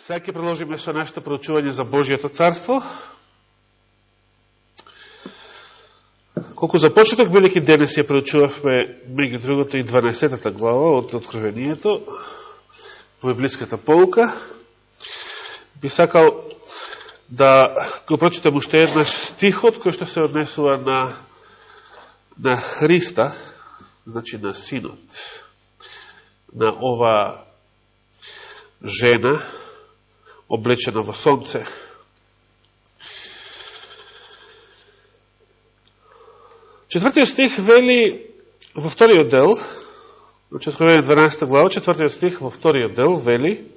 Сега ќе продолжиме со нашето проучување за Божијето царство. Колку за почеток, велики денес ја проучувавме, меѓу другото, и 12 глава од Откровението, библиската полука. Би сакал да го прочитам уште еднаш стихот кој што се однесува на, на Христа, значи на Синот, на ова жена, облечена во сонце. Четвртиот стих вели во вториот дел, значи Откровение 12 глава, четвртиот стих во вториот дел вели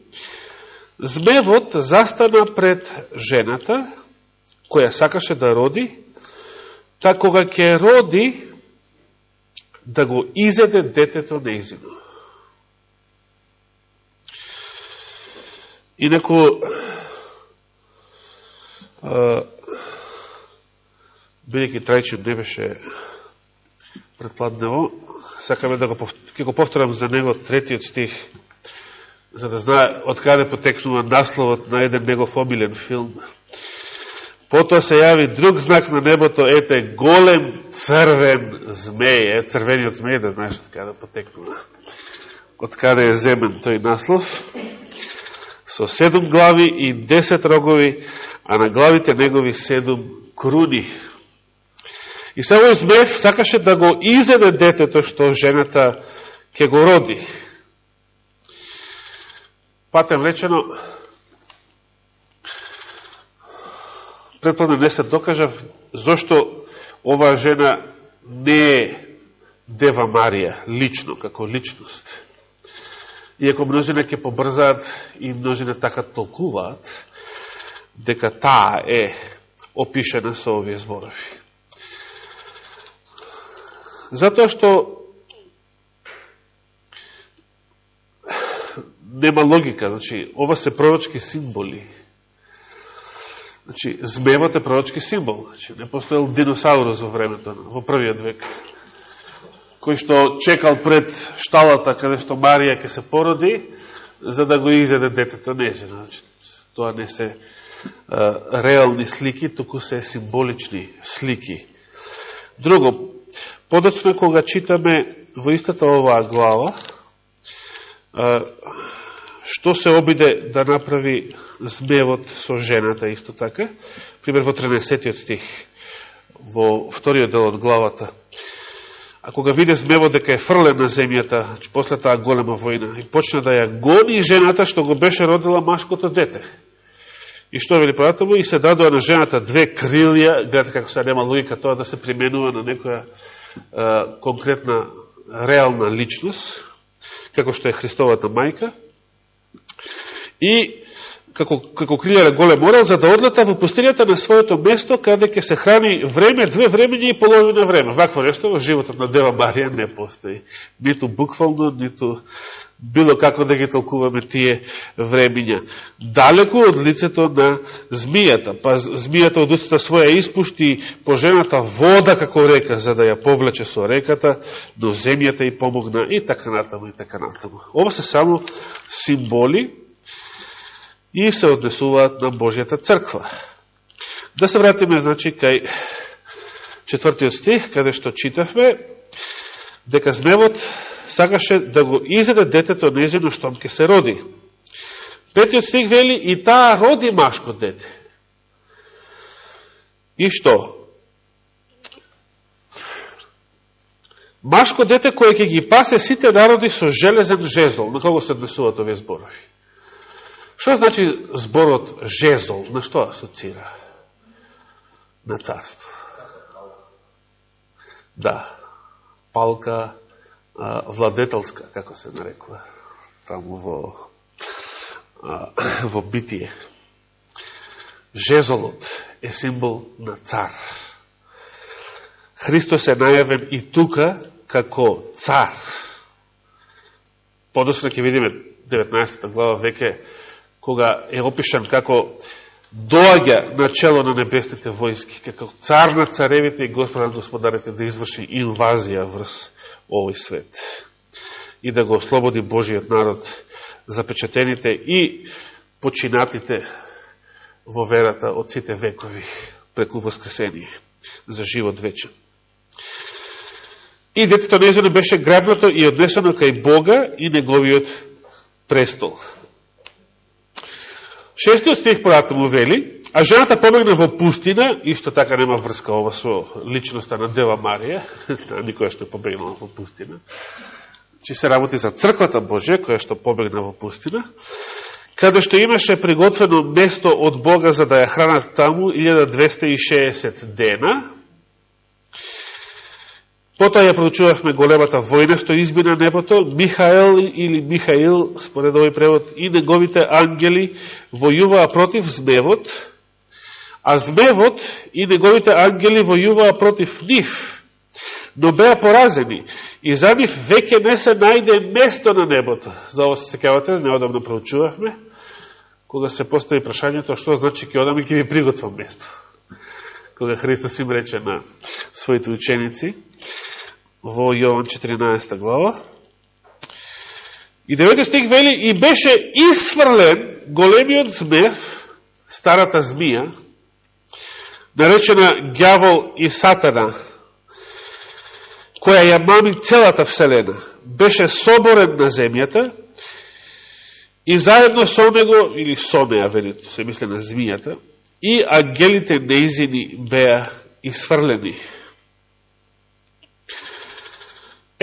Змевот застана пред жената, која сакаше да роди, та кога ќе роди, да го изеде детето неизино. Инако, бидеќи трајчен не беше предпладнево, сакаме да го, ќе го повторам за него третиот стих, за да знае од каде потекнува насловот на еден негов обилен филм. Потоа се јави друг знак на небото, ете, голем црвен змеј, е, црвениот змеј, да знаеш од каде потекнува. Од каде е земен тој наслов со седум глави и десет рогови, а на главите негови седум круни. И само овој змев сакаше да го изеде детето што жената ќе го роди. Патем речено, предпладно не се докажав зашто оваа жена не е Дева Марија, лично, како личност. Иако множина ќе побрзаат и множина така толкуваат, дека таа е опишена со овие зборови. Затоа што нема логика, значи, ова се пророчки символи. Значи, змевот е пророчки символ. Значи, не постоел диносаурус во времето, во првиот век кој што чекал пред шталата каде што Марија ќе се породи, за да го изеде детето неже. Значи, тоа не се а, реални слики, туку се символични слики. Друго, подоцна кога читаме во истата оваа глава, а, што се обиде да направи змевот со жената исто така, пример во 13 стих, во вториот дел од главата, А кога виде змево дека е фрлен на земјата, значи после таа голема војна, и почна да ја гони жената што го беше родила машкото дете. И што вели понатаму? И се дадоа на жената две крилја, гледате како се нема логика тоа да се применува на некоја е, конкретна реална личност, како што е Христовата мајка. И како, како крилјара голем орел, за да одлета во пустињата на своето место, каде ќе се храни време, две времења и половина време. Вакво нешто во животот на Дева Марија не постои. Ниту буквално, ниту било како да ги толкуваме тие времења. Далеко од лицето на змијата, па змијата од устата своја испушти по жената вода како река, за да ја повлече со реката, до земјата и помогна и така натаму и така натаму. Ова се само символи и се однесуваат на Божијата црква. Да се вратиме, значи, кај четвртиот стих, каде што читавме, дека змевот сакаше да го изеде детето незино штом ке се роди. Петиот стих вели, и таа роди машко дете. И што? Машко дете кој ќе ги пасе сите народи со железен жезол. На кого се однесуваат овие зборови? Што значи зборот жезол? На што асоцира? На царство. Да. Палка а, владетелска, како се нарекува, таму во, а, во битие. Жезолот е символ на цар. Христос е најавен и тука како цар. Подосно ќе видиме 19 глава веке кога е опишан како доаѓа на чело на небесните војски, како цар на царевите и господар на господарите да изврши инвазија врз овој свет и да го ослободи Божиот народ запечатените и починатите во верата од сите векови преку воскресение за живот вечен. И детето незено беше грабнато и однесено кај Бога и неговиот престол. Шестиот стих му вели, а жената побегна во пустина, исто така нема врска ова со личноста на Дева Марија, никоја што побегнала во пустина, че се работи за црквата Божја, која што побегна во пустина, каде што имаше приготвено место од Бога за да ја хранат таму 1260 дена, Потоа ја проучувавме големата војна што избина небото, Михаел или Михаил, според овој превод, и неговите ангели војуваа против змевот, а змевот и неговите ангели војуваа против нив, но беа поразени. И за нив веќе не се најде место на небото. За ово се секавате, неодамно проучувавме, кога се постои прашањето што значи ќе одам и ќе ви приготвам место? Кога Христос им рече на своите ученици во Јован 14 глава. И 9 стих вели, и беше исфрлен големиот змев, старата змија, наречена Гјавол и Сатана, која ја мами целата Вселена, беше соборен на земјата и заедно со него, или со неа, вели, се мисле на змијата, и ангелите неизини беа исфрлени.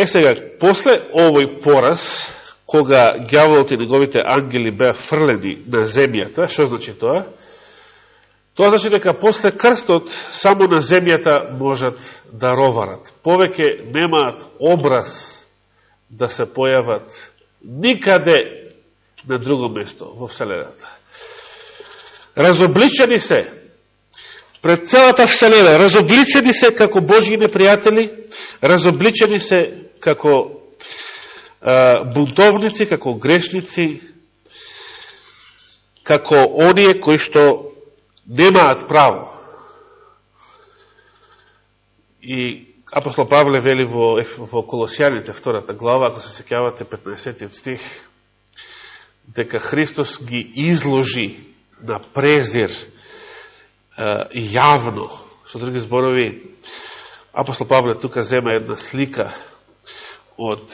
Е сега, после овој пораз, кога гјаволот и неговите ангели беа фрлени на земјата, што значи тоа? Тоа значи дека после крстот само на земјата можат да роварат. Повеќе немаат образ да се појават никаде на друго место во Вселената разобличени се пред целата Вселена, разобличени се како Божји непријатели, разобличени се како бунтовници, како грешници, како оние кои што немаат право. И апостол Павле вели во, во Колосијаните, втората глава, ако се секјавате 15 стих, дека Христос ги изложи на презир јавно. Со други зборови, апостол Павле тука зема една слика од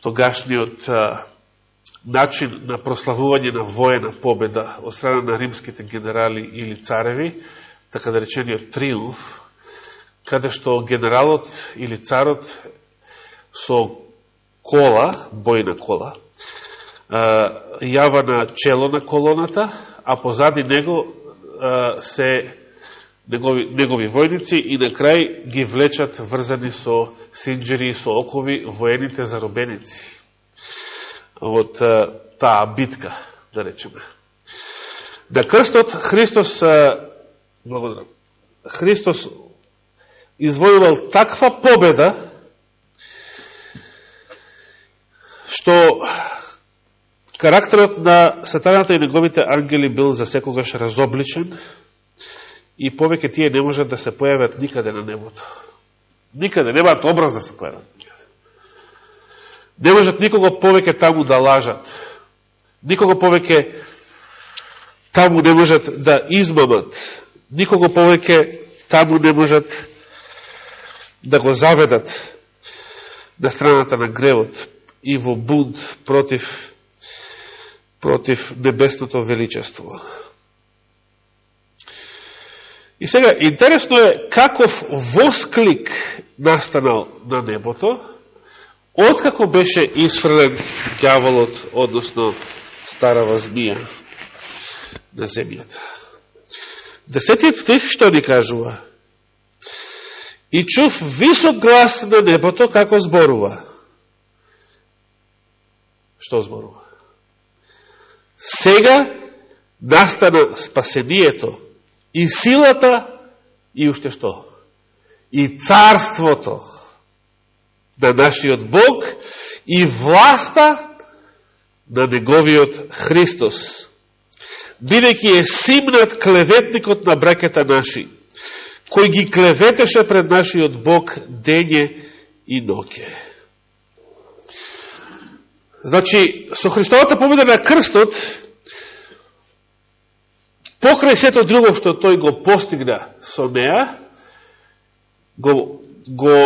тогашниот начин на прославување на воена победа од страна на римските генерали или цареви, така да речениот триумф, каде што генералот или царот со кола, бојна кола, јава на чело на колоната, а позади него се негови, негови војници и на крај ги влечат врзани со синджери и со окови воените заробеници од таа битка, да речеме. На крстот Христос, благодарам, Христос извојувал таква победа, што Карактерот на сатаната и неговите ангели бил за секогаш разобличен и повеќе тие не можат да се појават никаде на небото. Никаде, немаат образ да се појават никаде. Не можат никого повеќе таму да лажат. Никого повеќе таму не можат да измамат. Никого повеќе таму не можат да го заведат на страната на гревот и во бунт против против небесното величество. И сега, интересно е каков восклик настанал на небото, откако беше исфрлен дјаволот, односно старава змија на земјата. Десетиот стих што ни кажува? И чув висок глас на небото како зборува. Што зборува? Сега настана спасението и силата и уште што? И царството на нашиот Бог и власта на неговиот Христос. Бидејќи е симнат клеветникот на бракета наши, кој ги клеветеше пред нашиот Бог дење и ноке. Значи, со Христовата победа на крстот, покрај сето друго што тој го постигна со неа, го, го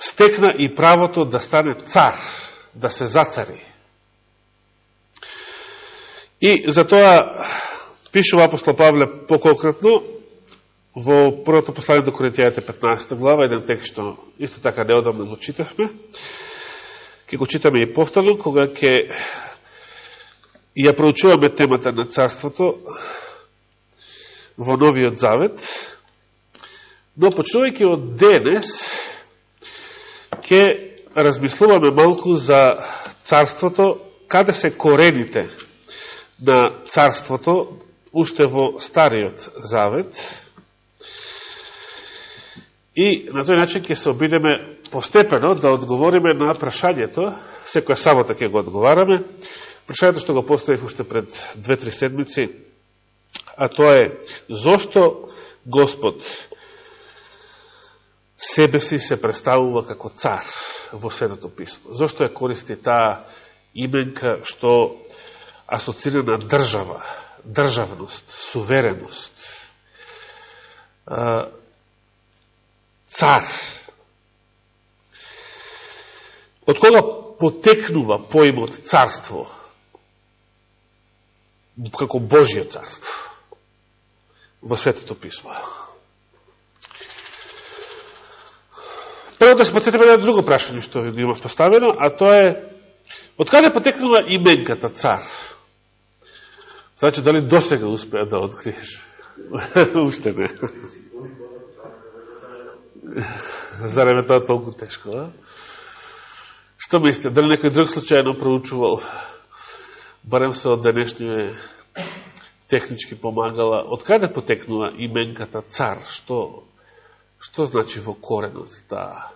стекна и правото да стане цар, да се зацари. И затоа пишува апостол Павле поконкретно во првото послание до Коринтијаните 15 глава, еден текст што исто така неодамно го читавме, ќе го читаме и повторно, кога ќе ја проучуваме темата на царството во Новиот Завет, но почнувајќи од денес, ќе размислуваме малку за царството, каде се корените на царството, уште во Стариот Завет, И на тој начин ќе се обидеме постепено да одговориме на прашањето, секоја сабота така ќе го одговараме, прашањето што го поставив уште пред две-три седмици, а тоа е зошто Господ себе си се представува како цар во Светото Писмо? Зошто ја користи таа именка што асоцира на држава, државност, сувереност, цар. Од кога потекнува поимот царство? Како Божие царство во Светото Писмо. Прво да се подсетиме на друго прашање што ви имав поставено, а тоа е од каде потекнува именката цар? Значи, дали досега успеа да откриеш? Уште не. Зарем е тоа толку тешко, а? Што мислите? Дали некој друг случајно проучувал, барем се од денешниот технички помагала, од каде потекнува именката цар? Што, што значи во коренот таа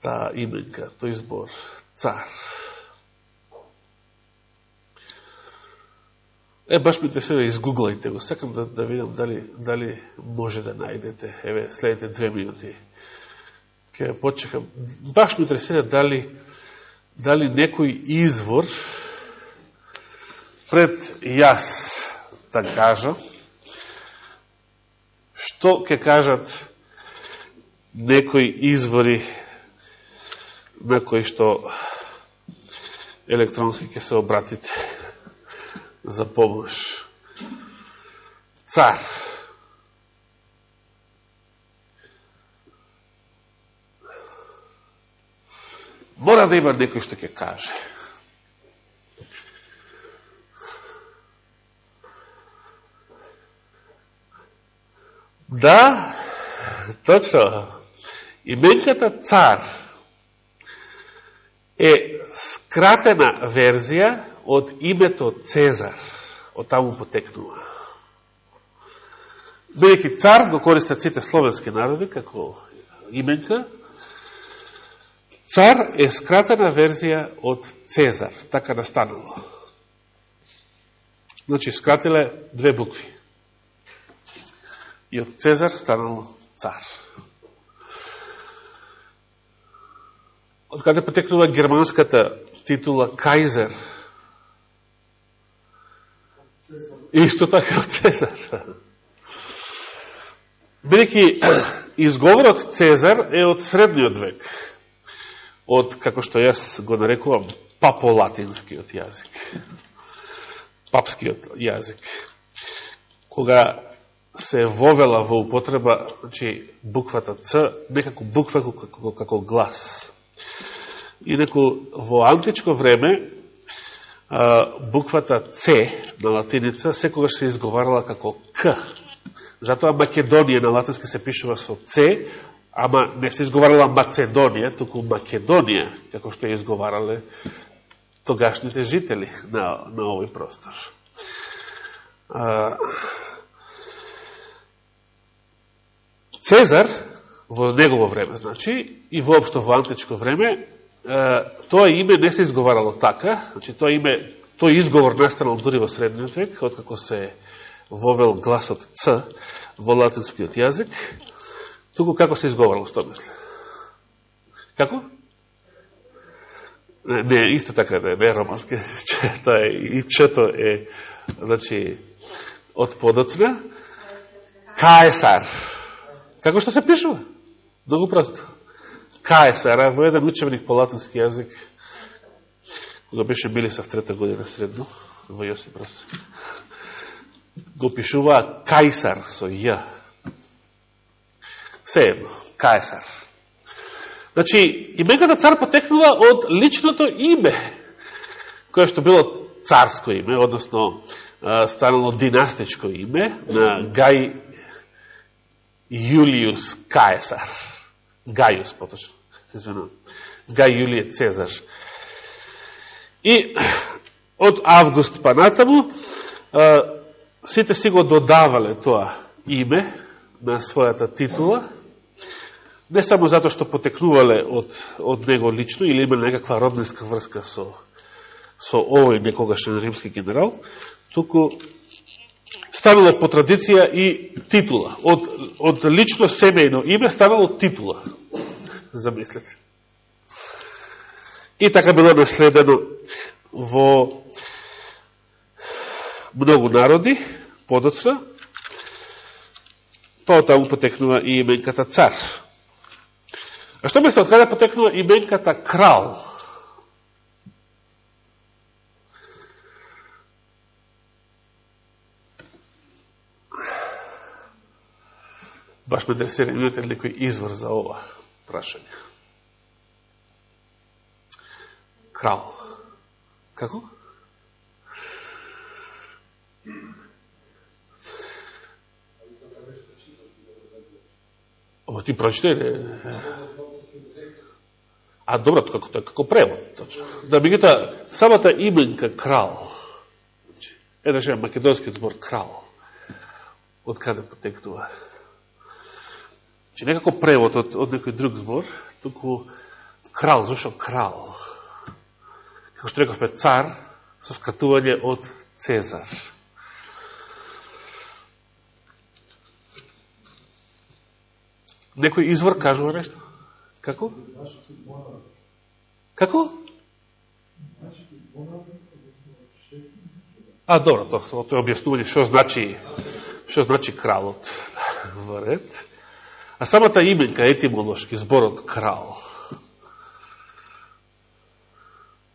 та именка, тој избор цар? Е, баш ми те сега изгуглајте го. Сакам да, да видам дали, дали може да најдете. Еве, следите две минути. Ке почекам. Баш ми интересира дали, дали некој извор пред јас да кажам, што ќе кажат некои извори на кои што електронски ќе се обратите за помош. Цар. Мора да има некој што ќе каже. Да, точно. Именката цар е скратена верзија од името Цезар, од таму потекнува. Бидеќи цар го користат сите словенски народи како именка, цар е скратена верзија од Цезар, така настанало. Значи, скратиле две букви. И од Цезар станал цар. Од каде потекнува германската титула Кајзер, Исто така од Цезар. Бидеќи изговорот Цезар е од средниот век, од, како што јас го нарекувам, паполатинскиот јазик. Папскиот јазик. Кога се вовела во употреба, значи, буквата Ц, некако буква како, како глас. И во античко време, буквата Ц на латиница секогаш се изговарала како К. Затоа Македонија на латински се пишува со Ц, ама не се изговарала Македонија, туку Македонија, како што ја изговарале тогашните жители на, на овој простор. Цезар, во негово време, значи, и воопшто во античко време, тоа име не се изговарало така, значи тоа име, тој изговор настанал дури во средниот век, откако се вовел гласот Ц во латинскиот јазик, туку како се изговарало, што мисле? Како? Не, не, исто така не, не романски, чето е, и чето е, значи, од подоцна, Каесар. Како што се пишува? Да долго просто. Каесар, во еден учебник по латински јазик, кога беше Милиса в трета година средно, во Јосип Брос, го пишува Кајсар со Ја. Се едно, Кајсар. Значи, имеката да цар потекнува од личното име, кое што било царско име, односно станало династичко име на Гај Јулиус Каесар. Гајус, поточно. Гај Јулије Цезар. И од август па натаму, сите си го додавале тоа име на својата титула, не само затоа што потекнувале од, од него лично или има некаква роднинска врска со, со овој некогашен римски генерал, туку станало по традиција и титула. Од, од лично семејно име станало титула. Замислете. И така било наследено во многу народи, подоцна, па тоа таму потекнува и именката цар. А што мисле, од каде потекнува именката крал? Баш ме интересира, имате ли некој извор за ова прашање? Крал. Како? Ова ти прочитај, А добро, како, тоа, како превод, точно. Да меѓуто, самата именка крал, е да македонскиот збор крал, од каде потекнува? Че некако превод од, од некој друг збор, туку крал, зашто крал? Како што рековме, цар, со скатување од Цезар. Некој извор кажува нешто? Како? Како? А, добро, тоа, тоа е објаснување што значи, што значи кралот во ред. А самата именка етимолошки, зборот крал.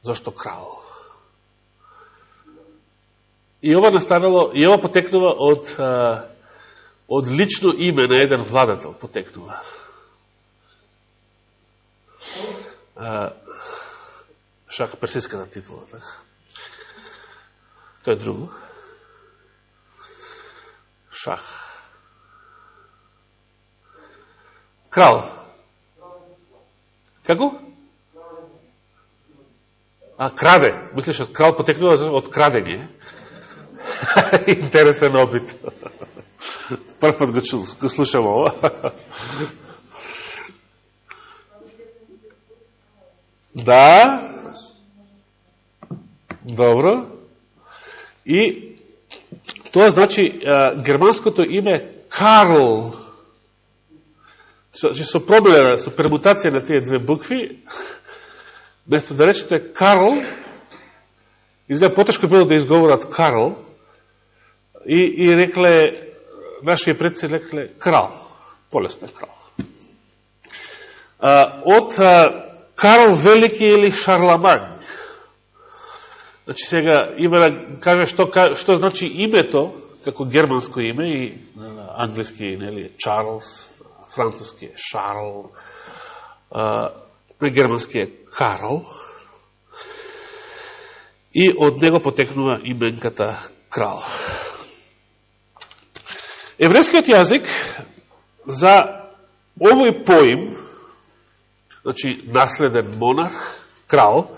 Зошто крал? И ова настанало, и ова потекнува од, од лично име на еден владател, потекнува. шах персиската титула, така. Тоа е друго. Шах. Крал. Како? А, краде. Мислиш, од крал потекнува од крадење. Интересен обид. Прв пат го, го слушам ова. Да. Добро. И тоа значи германското име Карл. Со, со проблема, со премутација на тие две букви, место да речете Карл, изгледа потешко било да изговорат Карл, и, и рекле, нашите предци рекле крал, полесно е крал. А, од а, Карл Велики или Шарламан. Значи сега има да каже што, што значи името, како германско име и англиски нели Чарлс, француски е Шарл, на германски е Карл. И од него потекнува именката крал. Еврејскиот јазик за овој поим значи наследен монарх, крал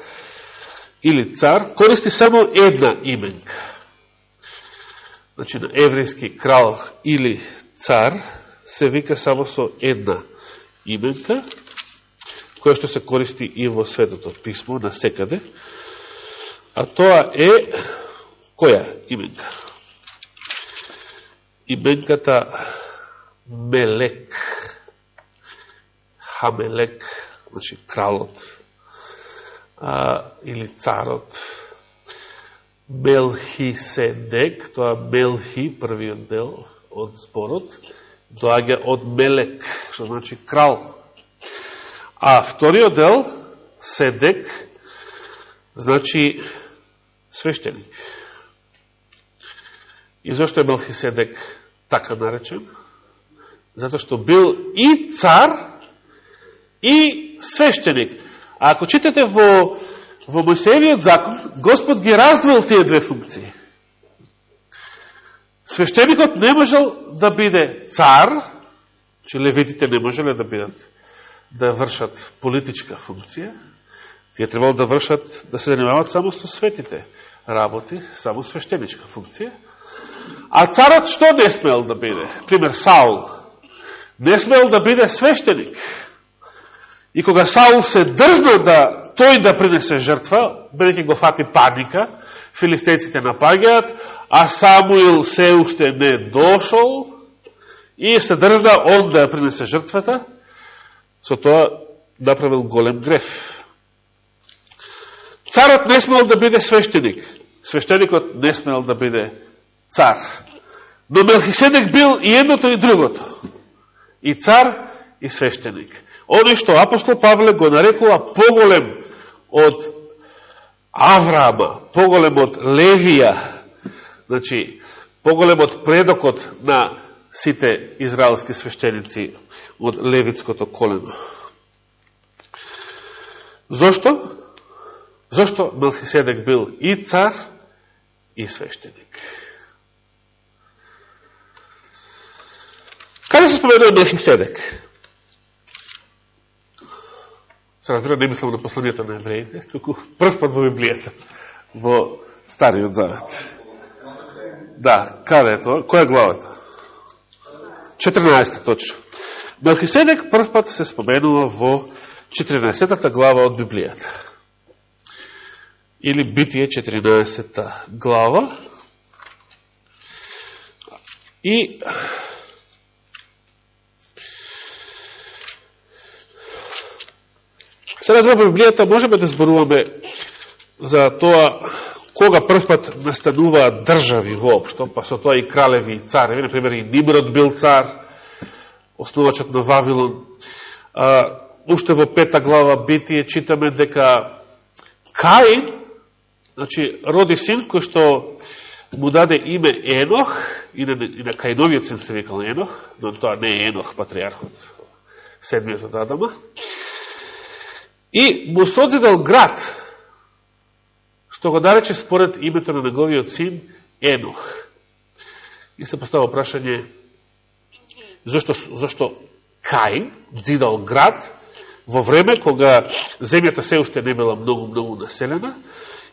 или цар, користи само една именка. Значи на еврејски крал или цар се вика само со една именка, која што се користи и во Светото писмо на секаде, а тоа е која именка? Именката Мелек. Хамелек значи кралот а, или царот Мелхиседек, тоа Мелхи, првиот дел од зборот, доаѓа од Мелек, што значи крал. А вториот дел, Седек, значи свештеник. И зашто е Мелхиседек така наречен? Затоа што бил и цар, и свештеник. А ако читате во, во Мојсеевиот закон, Господ ги раздвоил тие две функции. Свештеникот не можел да биде цар, че левитите не можеле да бидат да вршат политичка функција, тие требало да вршат, да се занимават само со светите работи, само свештеничка функција. А царот што не смел да биде? Пример, Саул. Не смел да биде свештеник. И кога Саул се држна да тој да принесе жртва, бидеќи го фати паника, филистејците напаѓаат, а Самуил се уште не дошол и се држна он да принесе жртвата, со тоа направил голем греф. Царот не смел да биде свештеник. Свештеникот не смел да биде цар. Но Мелхиседек бил и едното и другото. И цар, и свештеник. Оно што апостол Павле го нарекува поголем од Авраама, поголем од Левија, значи, поголем од предокот на сите израелски свещеници од Левицкото колено. Зошто? Зошто Мелхиседек бил и цар, и свещеник? Каде се споменува Мелхиседек? Се разбира, не мислам да на посланијата на евреите, туку прв пат во Библијата, во Стариот Завет. Да, каде е тоа? Која е главата? 14 точно. Мелхиседек прв пат се споменува во 14 глава од Библијата. Или Битие 14 глава. И Сега за Библијата можеме да зборуваме за тоа кога првпат настануваат држави воопшто, па со тоа и кралеви и цареви, например и Нимрод бил цар, основачот на Вавилон. А, уште во пета глава Битие читаме дека Каин, значи, роди син кој што му даде име Енох, и на, и на Каиновиот син се викал Енох, но тоа не е Енох, патриархот, седмиот од Адама, и му созидал град, што го нарече според името на неговиот син Енох. И се постава прашање, зашто, зашто Каин зидал град во време кога земјата се уште не била многу-многу населена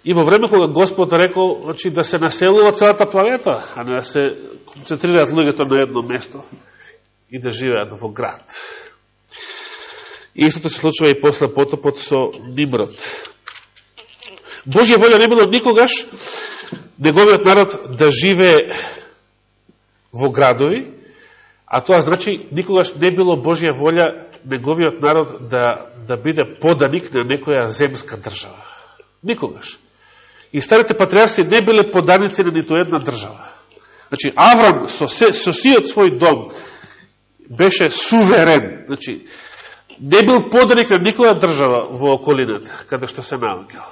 и во време кога Господ рекол значи, да се населува целата планета, а не да се концентрираат луѓето на едно место и да живеат во град. Истото се случува и после потопот со Нимрод. Божја волја не било никогаш неговиот народ да живе во градови, а тоа значи никогаш не било Божја волја неговиот народ да, да биде поданик на некоја земска држава. Никогаш. И старите патриарси не биле поданици на нито една држава. Значи, Аврам со, се, со сиот свој дом беше суверен. Значи, не бил поданик на никоја држава во околината, каде што се наоѓал.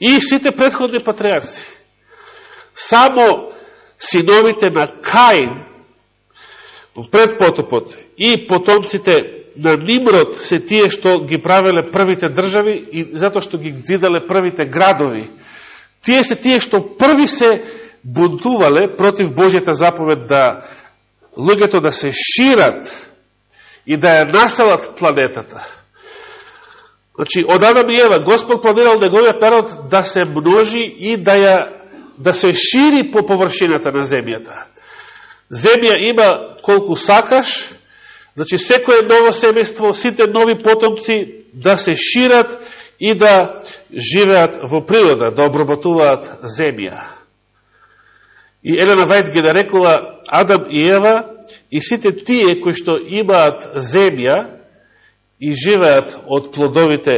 И сите предходни патриарси. Само синовите на Каин пред потопот и потомците на Нимрод се тие што ги правеле првите држави и затоа што ги дзидале првите градови. Тие се тие што први се бунтувале против Божјата заповед да луѓето да се шират и да ја населат планетата. Значи, од Адам и Ева, Господ планирал неговиот народ да се множи и да, ја, да се шири по површината на земјата. Земја има колку сакаш, значи секое ново семејство, сите нови потомци да се шират и да живеат во природа, да обработуваат земја. И Елена Вајт ги нарекува Адам и Ева и сите тие кои што имаат земја и живеат од плодовите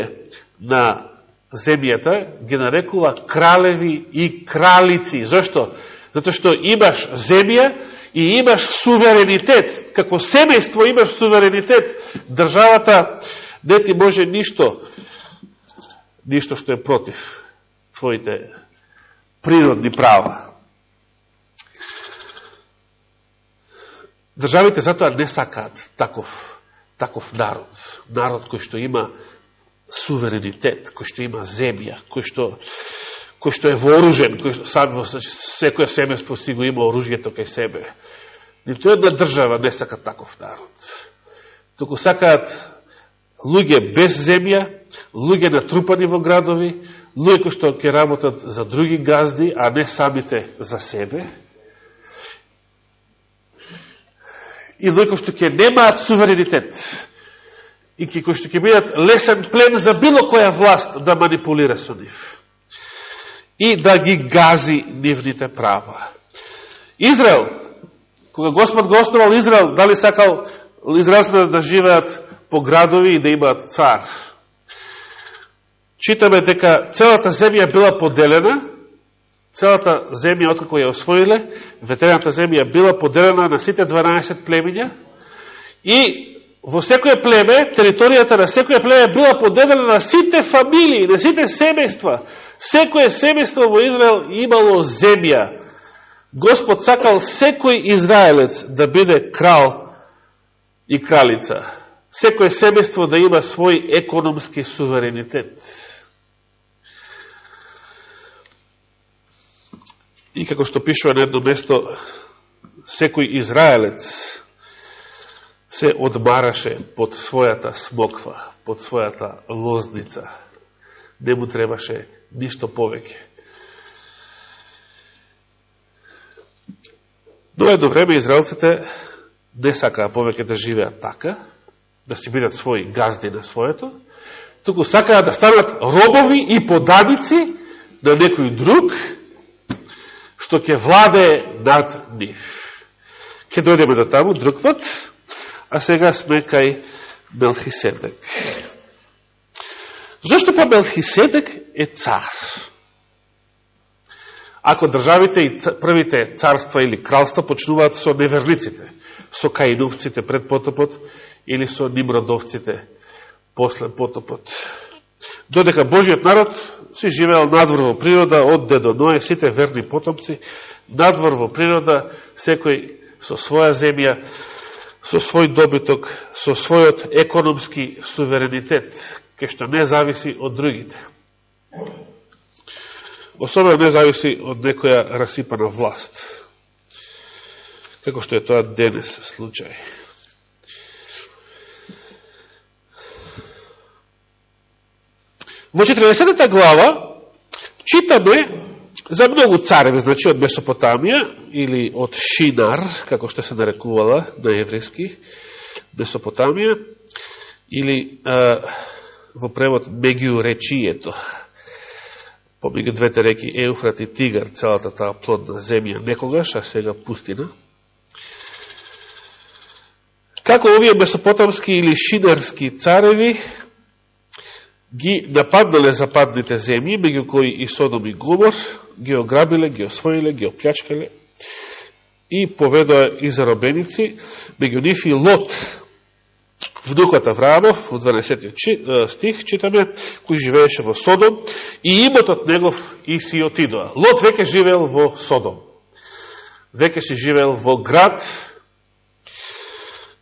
на земјата ги нарекува кралеви и кралици. Зошто? Зато што имаш земја и имаш суверенитет. Како семејство имаш суверенитет. Државата не ти може ништо, ништо што е против твоите природни права. Државите затоа не сакаат таков, таков народ. Народ кој што има суверенитет, кој што има земја, кој што, кој што е вооружен, кој сам во секоја семејство си го има оружјето кај себе. Нито една држава не сака таков народ. Току сакаат луѓе без земја, луѓе натрупани во градови, луѓе кои што ќе работат за други газди, а не самите за себе. И луѓе кои што ќе немаат суверенитет и кои што ќе бидат лесен плен за било која власт да манипулира со нив и да ги гази нивните права. Израел, кога Господ го основал Израел, дали сакал израелците да живеат по градови и да имаат цар? Читаме дека целата земја била поделена, целата земја, откако ја освоиле, ветерената земја била поделена на сите 12 племиња и во секоје племе, територијата на секоје племе била поделена на сите фамилии, на сите семејства. Секоје семејство во Израел имало земја. Господ сакал секој израелец да биде крал и кралица. Секој семејство да има свој економски суверенитет. И како што пишува на едно место, секој израелец се одмараше под својата смоква, под својата лозница. Не му требаше ништо повеќе. Но едно време израелците не сакаа повеќе да живеат така, да си бидат своји газди на своето, туку сакаа да станат робови и поданици на некој друг, што ќе владе над нив. Ке дојдеме до таму друг пат, А сега сме кај Мелхиседек. Зошто па Мелхиседек е цар? Ако државите и првите царства или кралства почнуваат со неверниците, со каиновците пред потопот или со нимродовците после потопот. Додека Божиот народ си живеал надвор во природа од дедо Ное, сите верни потомци, надвор во природа, секој со своја земја, со свој добиток, со својот економски суверенитет, кај што не зависи од другите. Особено не зависи од некоја расипана власт, како што е тоа денес случај. Во 40 глава читаме За многу цареви, значи од Месопотамија или од Шинар, како што се нарекувала на еврејски, Месопотамија, или а, во превод Мегиуречието помеѓу двете реки Еуфрат и Тигар, целата таа плодна земја некогаш, а сега пустина. Како овие месопотамски или шинарски цареви ги нападнале западните земји, меѓу кои и Содом и Гомор, ги ограбиле, ги освоиле, ги оплячкале и поведоа и заробеници, меѓу нив и Лот, внукот Авраамов, во 12 стих читаме, кој живееше во Содом, и имотот негов и си отидоа. Лот веќе живеел во Содом. Веќе си живеел во град,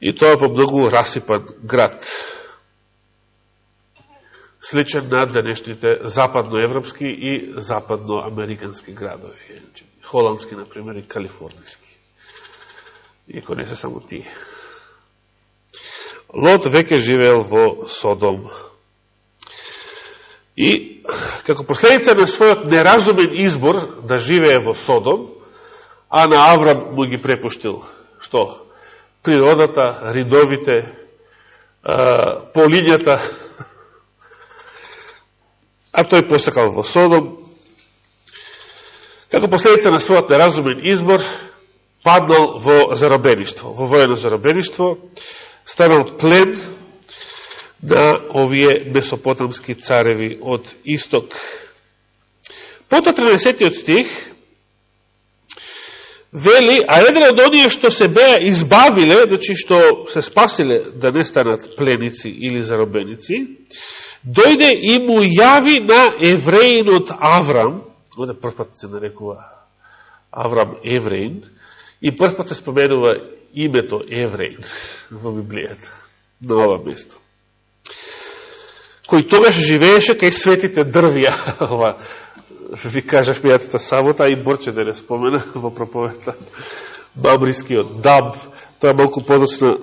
и тоа во многу расипан град сличен на денешните да западноевропски и западноамерикански градови. Значи, холандски, например, и калифорнијски. Иако не се само тие. Лот веќе живеел во Содом. И, како последица на својот неразумен избор да живее во Содом, а на Аврам му ги препуштил, што? Природата, ридовите, полињата, а тој посакал во Содом. Како последица на својот неразумен избор, паднал во заробеништво, во воено заробеништво, станал плен, на овие месопотамски цареви од исток. Пото 13 стих вели, а еден од оние што се беа избавиле, значи што се спасиле да не станат пленици или заробеници, дојде и му јави на евреинот Аврам, овде првпат се нарекува Аврам Евреин, и првпат се споменува името Евреин во Библијата, на ова место. Кој тогаш живееше кај светите дрвија, ова ви кажав мијатата сабота, и Борче да не спомена во проповета, Бабрискиот Даб, тоа е малку подоцна,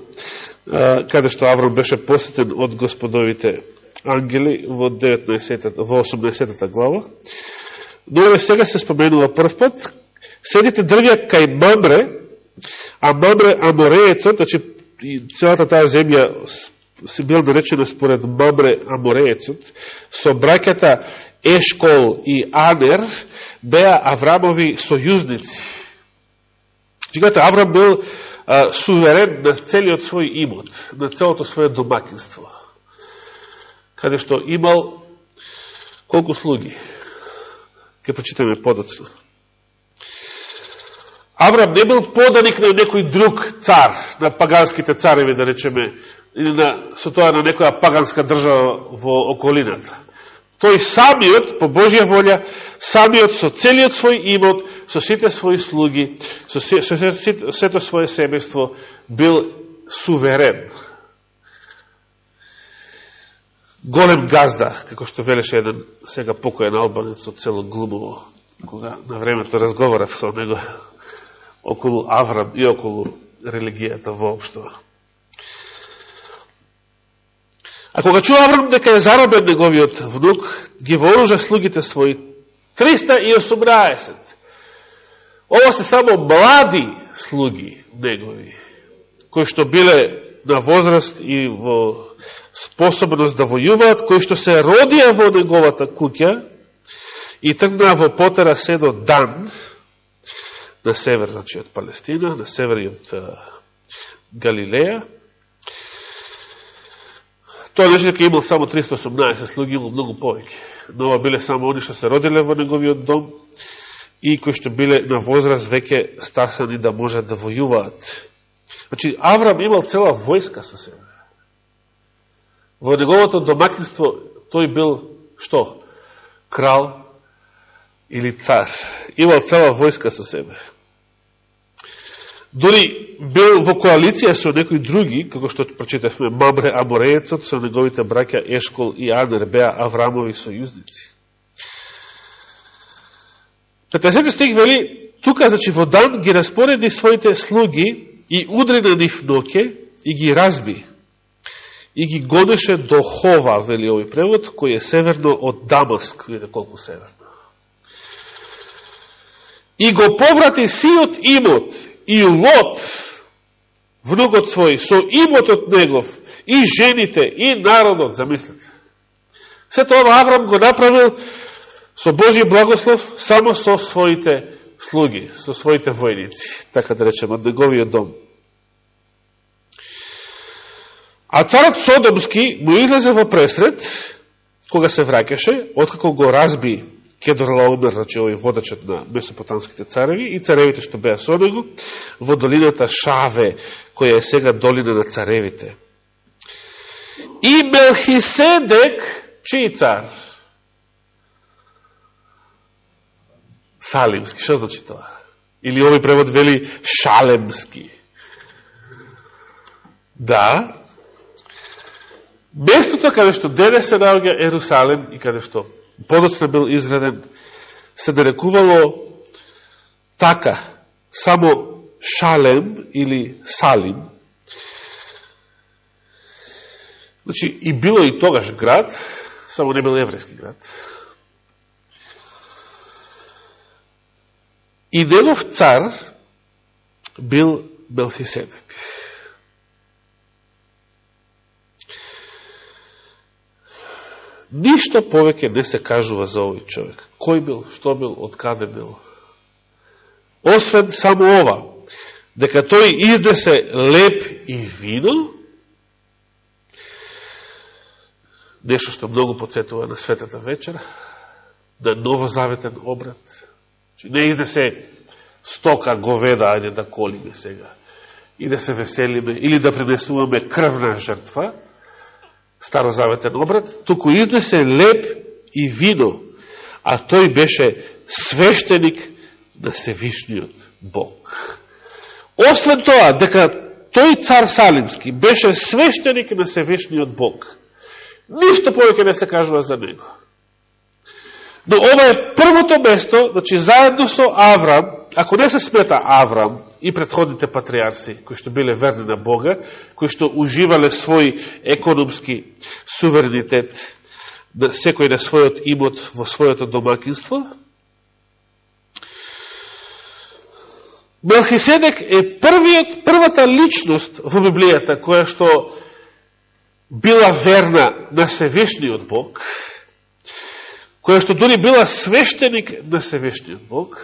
каде што Аврам беше посетен од господовите ангели во, 19, во 18 глава. Но еве сега се споменува прв пат, седите дрвја кај Мамре, а Мамре Амореецот, значи целата таа земја се бил наречена според Мамре Амореецот, со браката Ешкол и Анер беа Аврамови сојузници. Чекате, Аврам бил а, суверен на целиот свој имот, на целото своје домакинство. Каде што имал колку слуги? Ке прочитаме подоцно. Аврам не бил поданик на некој друг цар, на паганските цареви, да речеме, или на, со тоа на некоја паганска држава во околината тој самиот, по Божја волја, самиот со целиот свој имот, со сите своји слуги, со, со сето своје семејство, бил суверен. Голем газда, како што велеше еден сега покоен албанец од цело Глумово, кога на времето разговарав со него околу Аврам и околу религијата воопшто. А кога чува Аврам дека е заробен неговиот внук, ги вооружа слугите своји 318. Ова се само млади слуги негови, кои што биле на возраст и во способност да војуваат, кои што се родија во неговата куќа и тргнаа во потера се до Дан, на север, значи од Палестина, на север и од Галилеја, Тоа не дека имал само 318 слуги, имал многу повеќе. Но ова биле само они што се родиле во неговиот дом и кои што биле на возраст веќе стасани да можат да војуваат. Значи, Аврам имал цела војска со себе. Во неговото домакинство тој бил што? Крал или цар. Имал цела војска со себе. Дори бил во коалиција со некои други, како што прочитавме, Мамре Амореецот, со неговите браќа Ешкол и Анер, беа Аврамови сојузници. 50 стих вели, тука, значи, во дан ги распореди своите слуги и удри на нив ноке и ги разби. И ги гонеше до Хова, вели овој превод, кој е северно од Дамаск, видите колку северно. И го поврати сиот имот и Лот, внукот свој, со имотот негов, и жените, и народот, замислите. Се тоа Аврам го направил со Божи благослов само со своите слуги, со своите војници, така да речем, од неговиот дом. А царот Содомски му излезе во пресред, кога се враќаше, откако го разби Кедор Лаумер, значи овој водачот на месопотамските цареви и царевите што беа со него, во долината Шаве, која е сега долина на царевите. И Мелхиседек, чиј цар? Салимски, што значи тоа? Или овој превод вели Шалемски. Да, местото каде што денес се наоѓа Ерусалим и каде што подоцна бил изграден, се нарекувало така, само Шалем или Салим. Значи, и било и тогаш град, само не бил еврејски град. И негов цар бил Белхиседек. Ништо повеќе не се кажува за овој човек. Кој бил, што бил, од каде бил. Освен само ова, дека тој изнесе леп и вино, нешто што многу подсетува на светата вечера, на новозаветен обрат. Значи, не се стока говеда, ајде да колиме сега, и да се веселиме, или да пренесуваме крвна жртва, старозаветен обрат, туку изнесе леп и вино, а тој беше свештеник на Севишниот Бог. Освен тоа, дека тој цар Салимски беше свештеник на Севишниот Бог, ништо повеќе не се кажува за него. Но ова е првото место, значи заедно со Аврам, ако не се смета Аврам и предходните патриарси, кои што биле верни на Бога, кои што уживале свој економски суверенитет, на секој на својот имот во својото домакинство, Мелхиседек е првиот, првата личност во Библијата која што била верна на Севишниот Бог, која што дури била свештеник на Севешниот Бог,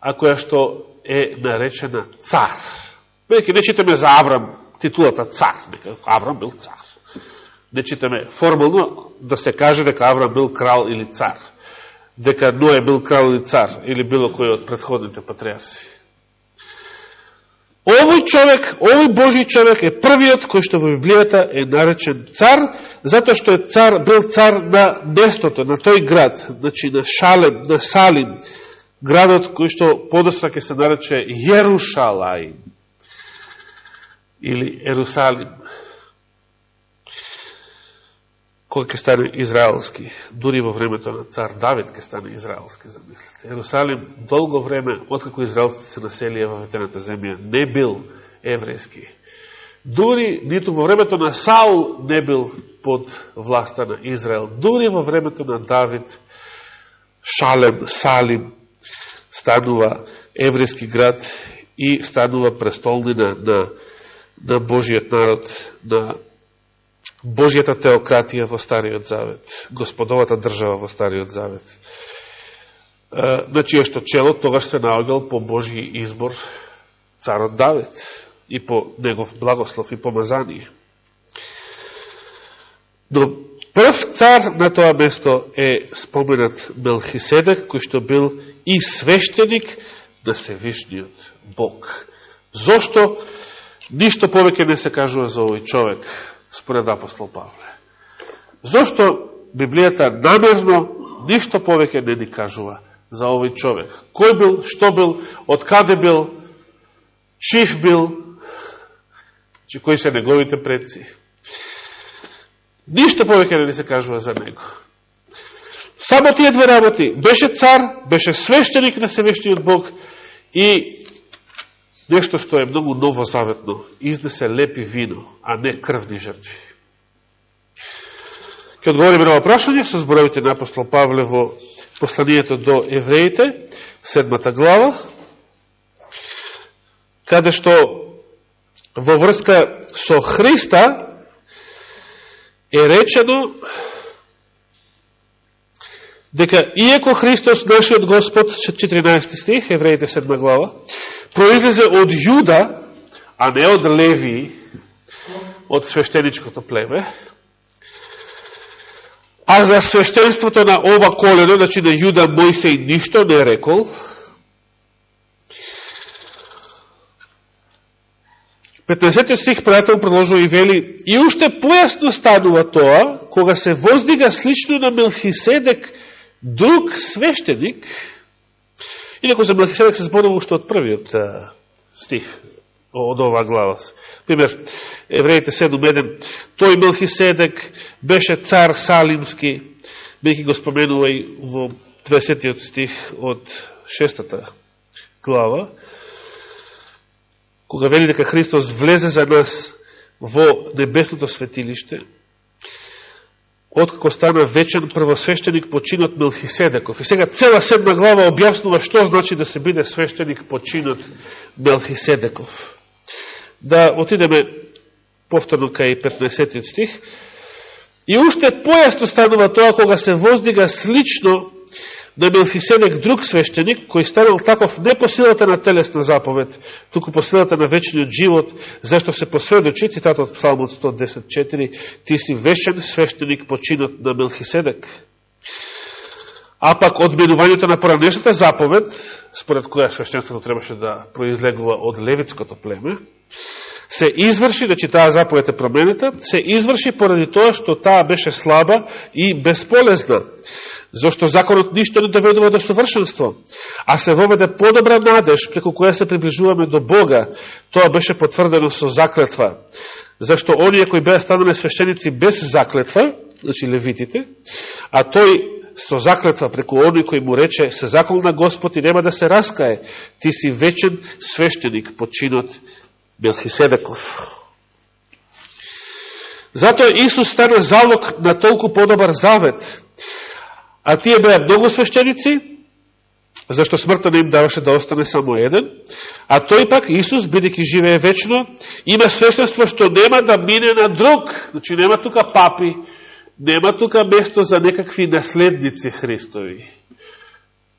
а која што е наречена цар. Бејќи не читаме за Аврам титулата цар, нека Аврам бил цар. Не читаме формално да се каже дека Аврам бил крал или цар, дека Ное бил крал или цар, или било кој од предходните патриарси. Овој човек, овој Божи човек е првиот кој што во Библијата е наречен цар, затоа што е цар, бил цар на местото, на тој град, значи на Шалем, на Салим, градот кој што подосна ќе се нарече Јерушалаим или Ерусалим кој ќе стане израелски, дури во времето на цар Давид ќе стане израелски, замислите. Ерусалим долго време, откако израелците се населија во ветената земја, не бил еврејски. Дури ниту во времето на Саул не бил под власта на Израел. Дури во времето на Давид, Шалем, Салим, станува еврејски град и станува престолнина на, на Божиот народ, на Божијата теократија во Стариот Завет, Господовата држава во Стариот Завет. На чие што чело тогаш се наоѓал по Божи избор царот Давид и по негов благослов и помазание. Но прв цар на тоа место е споменат Мелхиседек, кој што бил и свештеник на Севишниот Бог. Зошто? Ништо повеќе не се кажува за овој човек според апостол Павле. Зошто Библијата намерно ништо повеќе не ни кажува за овој човек? Кој бил, што бил, од каде бил, чиф бил, че кои се неговите предци? Ништо повеќе не ни се кажува за него. Само тие две работи. Беше цар, беше свештеник на Севештиот Бог и нешто што е многу новозаветно, изнесе лепи вино, а не крвни жртви. Ке одговориме на прашање со зборовите на апостол Павле во посланието до евреите, седмата глава, каде што во врска со Христа е речено дека иеко Христос, нашиот Господ, 14 стих, Евреите 7 глава, произлезе од Јуда, а не од Леви, од свештеничкото племе, а за свештенството на ова колено, значи на Јуда Мојсей ништо не рекол, 15 стих пријател продолжува и вели, и уште појасно станува тоа, кога се воздига слично на Мелхиседек, друг свештеник, Инако за Мелхиседек се зборува уште од првиот стих од оваа глава. Пример, Евреите 7.1. Тој Мелхиседек беше цар Салимски, бејќи го споменува и во 20 стих од 6 глава, кога вели дека Христос влезе за нас во небесното светилиште, откако стана вечен првосвещеник по чинот Мелхиседеков. И сега цела седма глава објаснува што значи да се биде свещеник по чинот Мелхиседеков. Да отидеме повторно кај 15 стих. И уште појасно станува тоа кога се воздига слично Да на Мелхиседек друг свештеник, кој станал таков не по силата на телесна заповед, туку по силата на вечниот живот, зашто се посведочи, цитат од Псалмот 110.4, ти си вечен свештеник по чинот на Мелхиседек. А пак одменувањето на поранешната заповед, според која свештенството требаше да произлегува од левитското племе, се изврши, значи таа заповед е променета, се изврши поради тоа што таа беше слаба и бесполезна, зошто законот ништо не доведува до совршенство, а се воведе подобра надеж преку која се приближуваме до Бога, тоа беше потврдено со заклетва, зашто оние кои беа станале свещеници без заклетва, значи левитите, а тој со заклетва преку оној кој му рече се закол на Господ и нема да се раскае, ти си вечен свещеник под чинот Белхиседеков. Затоа Исус стана залог на толку подобар завет, а тие беа многу свещеници, зашто смртта не им даваше да остане само еден, а тој пак, Исус, бидеќи живее вечно, има свещенство што нема да мине на друг, значи нема тука папи, нема тука место за некакви наследници Христови,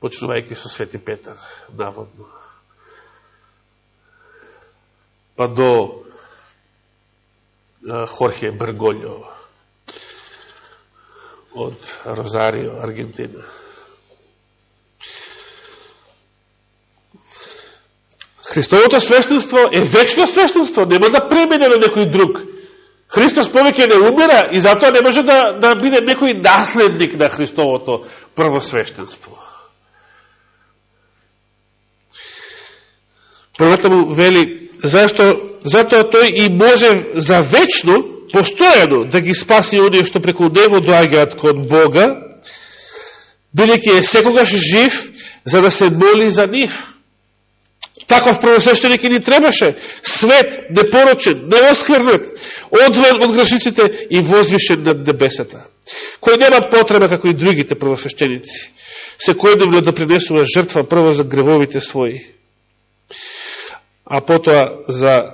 почнувајќи со Свети Петар, наводно. Па до Хорхе Брголјо од Розарио, Аргентина. Христовото свештенство е вечно свештенство, нема да премине на некој друг. Христос повеќе не умира и затоа не може да, да биде некој наследник на Христовото првосвештенство. му вели Зашто, затоа тој и може за вечно, постојано, да ги спаси оние што преку него доаѓаат кон Бога, бидеќи е секогаш жив, за да се моли за нив. Таков првосвещеник и ни требаше. Свет, непорочен, неосквернат, одвоен од грешниците и возвишен над небесата. Кој нема потреба како и другите првосвещеници. Секојдневно да принесува жртва прво за гревовите своји а потоа за,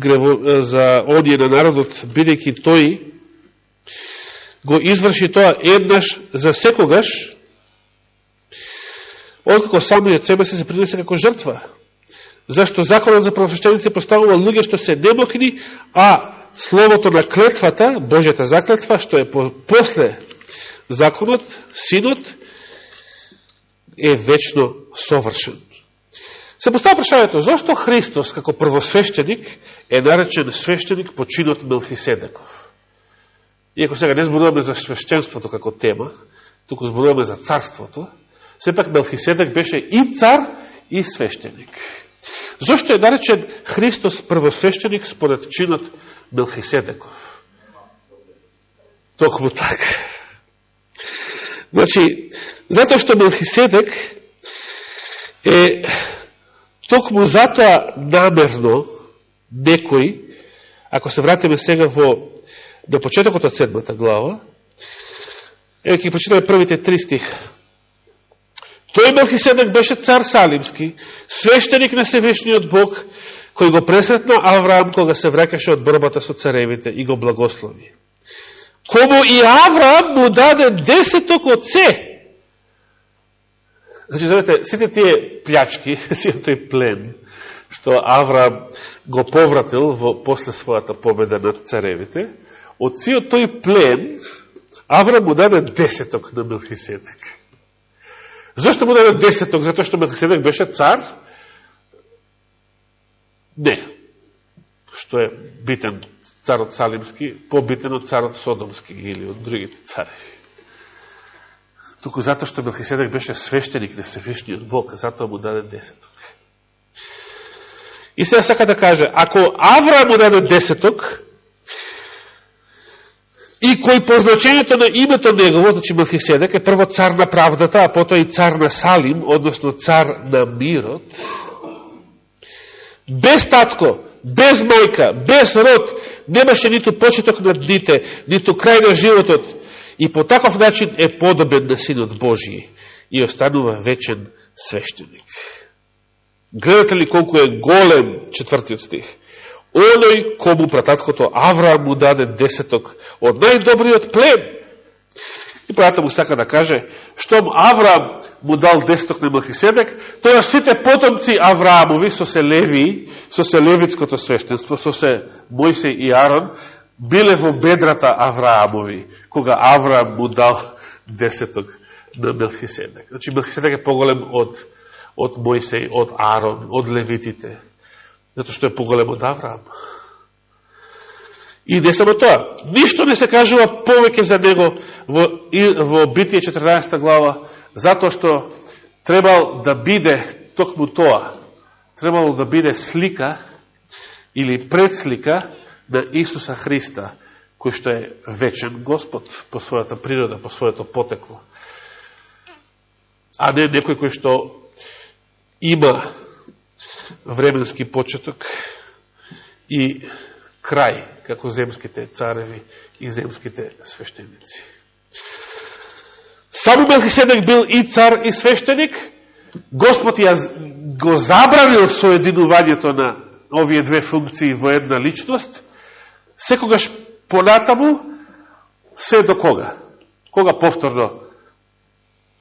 грево, за оние на народот, бидејќи тој го изврши тоа еднаш за секогаш, откако самиот себе се се принесе како жртва. Зашто законот за правосвещеници поставува луѓе што се немокни, а словото на клетвата, Божјата заклетва, што е по, после законот, синот, е вечно совршен. Се постава прашањето, зашто Христос како првосвещеник е наречен свещеник по чинот Мелхиседеков? Иако сега не зборуваме за свещенството како тема, туку зборуваме за царството, сепак Мелхиседек беше и цар, и свещеник. Зошто е наречен Христос првосвещеник според чинот Мелхиседеков? Токму така. Значи, затоа што Мелхиседек е Токму затоа намерно некои, ако се вратиме сега во до почетокот од седмата глава, е, ќе почитаме првите три стих, Тој Мелхиседек беше цар Салимски, свештеник на Севишниот Бог, кој го пресретна Авраам кога се вракаше од борбата со царевите и го благослови. Кому и Авраам му даде десеток од се, Значи, знаете, сите тие плячки, сите тој плен, што Авраам го повратил во, после својата победа над царевите, од сиот тој плен, Авраам му даде десеток на Мелхиседек. Зошто му даде десеток? Затоа што Мелхиседек беше цар? Не. Што е битен царот Салимски, побитен од царот Содомски или од другите цареви туку затоа што Мелхиседек беше свештеник на Севишниот Бог, затоа му даде десеток. И сега сака да каже, ако Авраам му даде десеток, и кој по значењето на името негово, значи Мелхиседек, е прво цар на правдата, а потоа и цар на Салим, односно цар на мирот, без татко, без мајка, без род, немаше ниту почеток на дните, ниту крај на животот, и по таков начин е подобен на Синот Божиј и останува вечен свештеник. Гледате ли колку е голем четвртиот стих? Оној кому прататкото Авраам му даде десеток од најдобриот плен. И понатаму сака да каже, штом Авраам му дал десеток на Мелхиседек, тоа сите потомци Авраамови, со се Леви, со се Левицкото свештенство, со се Мојсе и Арон, биле во бедрата Авраамови, кога Авраам му дал десеток на Мелхиседек. Значи, Мелхиседек е поголем од, од Мојсей, од Арон, од Левитите, затоа што е поголем од Авраам. И не само тоа, ништо не се кажува повеќе за него во, во Битие 14 глава, затоа што требал да биде токму тоа, требало да биде слика или предслика на Исуса Христа, кој што е вечен Господ по својата природа, по своето потекло. А не некој кој што има временски почеток и крај, како земските цареви и земските свештеници. Само Мелхиседек бил и цар и свештеник, Господ ја го забранил соединувањето на овие две функции во една личност, секогаш понатаму, се до кога? Кога повторно?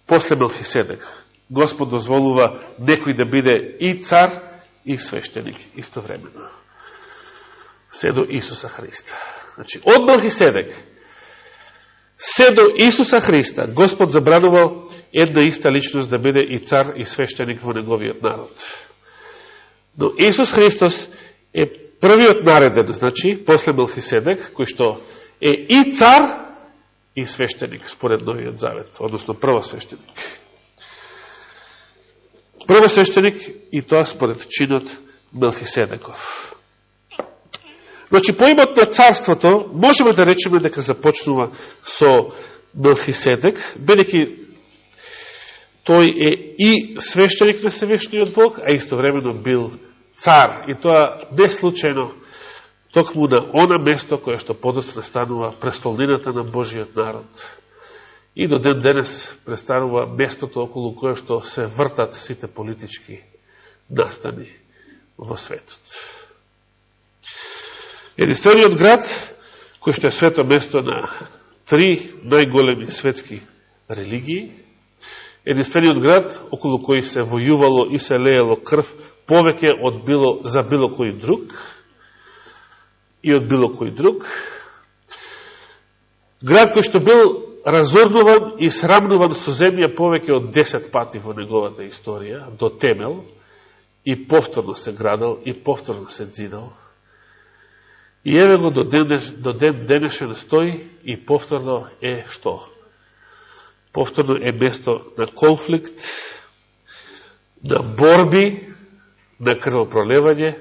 После Мелхиседек. Господ дозволува некој да биде и цар и свештеник истовремено се до Исуса Христа. Значи, од Мелхиседек се до Исуса Христа, Господ забранувал една иста личност да биде и цар и свештеник во неговиот народ. Но Исус Христос е првиот нареден, значи, после Мелхиседек, кој што е и цар и свештеник, според Новиот Завет, односно прво свештеник. Прво свештеник и тоа според чинот Мелхиседеков. Значи, поимот на царството, можеме да речеме дека започнува со Мелхиседек, бидеќи тој е и свештеник на Севешниот Бог, а истовремено бил цар. И тоа не случајно, токму на она место кое што подоцна станува престолнината на Божиот народ. И до ден денес престанува местото околу кое што се вртат сите политички настани во светот. Единствениот град, кој што е свето место на три најголеми светски религии, единствениот град околу кој се војувало и се леело крв повеќе од било, за било кој друг и од било кој друг. Град кој што бил разорнуван и срамнуван со земја повеќе од 10 пати во неговата историја, до темел, и повторно се градал, и повторно се дзидал, И еве го до ден, до ден денешен стои и повторно е што? Повторно е место на конфликт, на борби, на крвопролевање,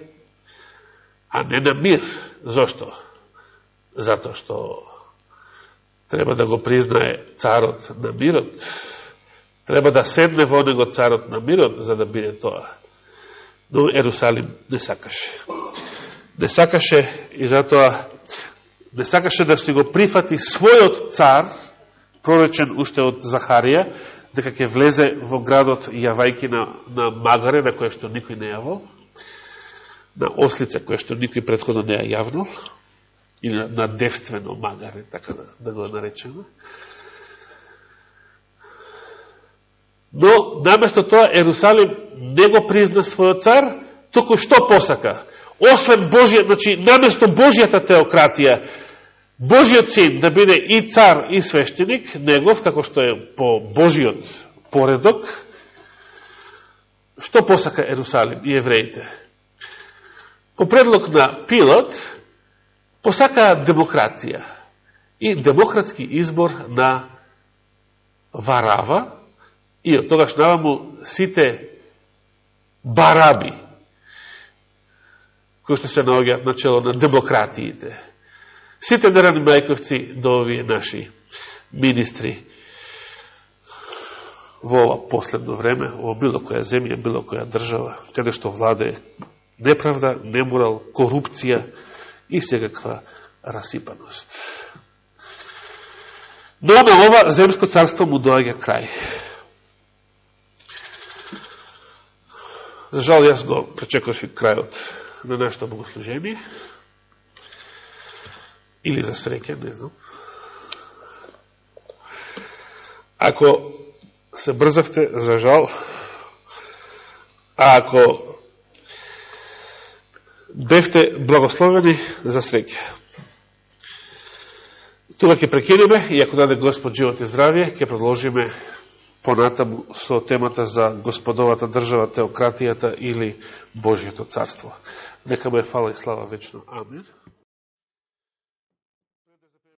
а не на мир. Зошто? Зато што треба да го признае царот на мирот. Треба да седне во него царот на мирот, за да биде тоа. Но Ерусалим не сакаше не сакаше и затоа не сакаше да се го прифати својот цар, проречен уште од Захарија, дека ќе влезе во градот јавајки на, на магаре, на која што никој не јавал, на ослица која што никој предходно не ја јавнал, и на, на девствено магаре, така да, да го наречеме. Но, наместо тоа, Ерусалим не го призна својот цар, току што посака? освен Божија, значи, наместо Божијата теократија, Божиот син да биде и цар и свештеник, негов, како што е по Божиот поредок, што посака Ерусалим и евреите? По предлог на Пилот, посака демократија и демократски избор на Варава и од тогаш наваму сите бараби, кои што се наоѓаат на чело на демократиите. Сите нерани мајковци до овие наши министри во ова последно време, во било која земја, било која држава, каде што владе неправда, неморал, корупција и секаква расипаност. Но на ова земско царство му доаѓа крај. За жал, јас го пречекаш и крајот на нашето богослужение, или за среќа, не знам. Ако се брзавте, за жал, а ако бевте благословени за среќа. Тука ќе прекинеме и ако даде Господ живот и здравје, ќе продолжиме понатаму со темата за господовата држава, теократијата или Божијето царство. Нека ме фала и слава вечно. Амин.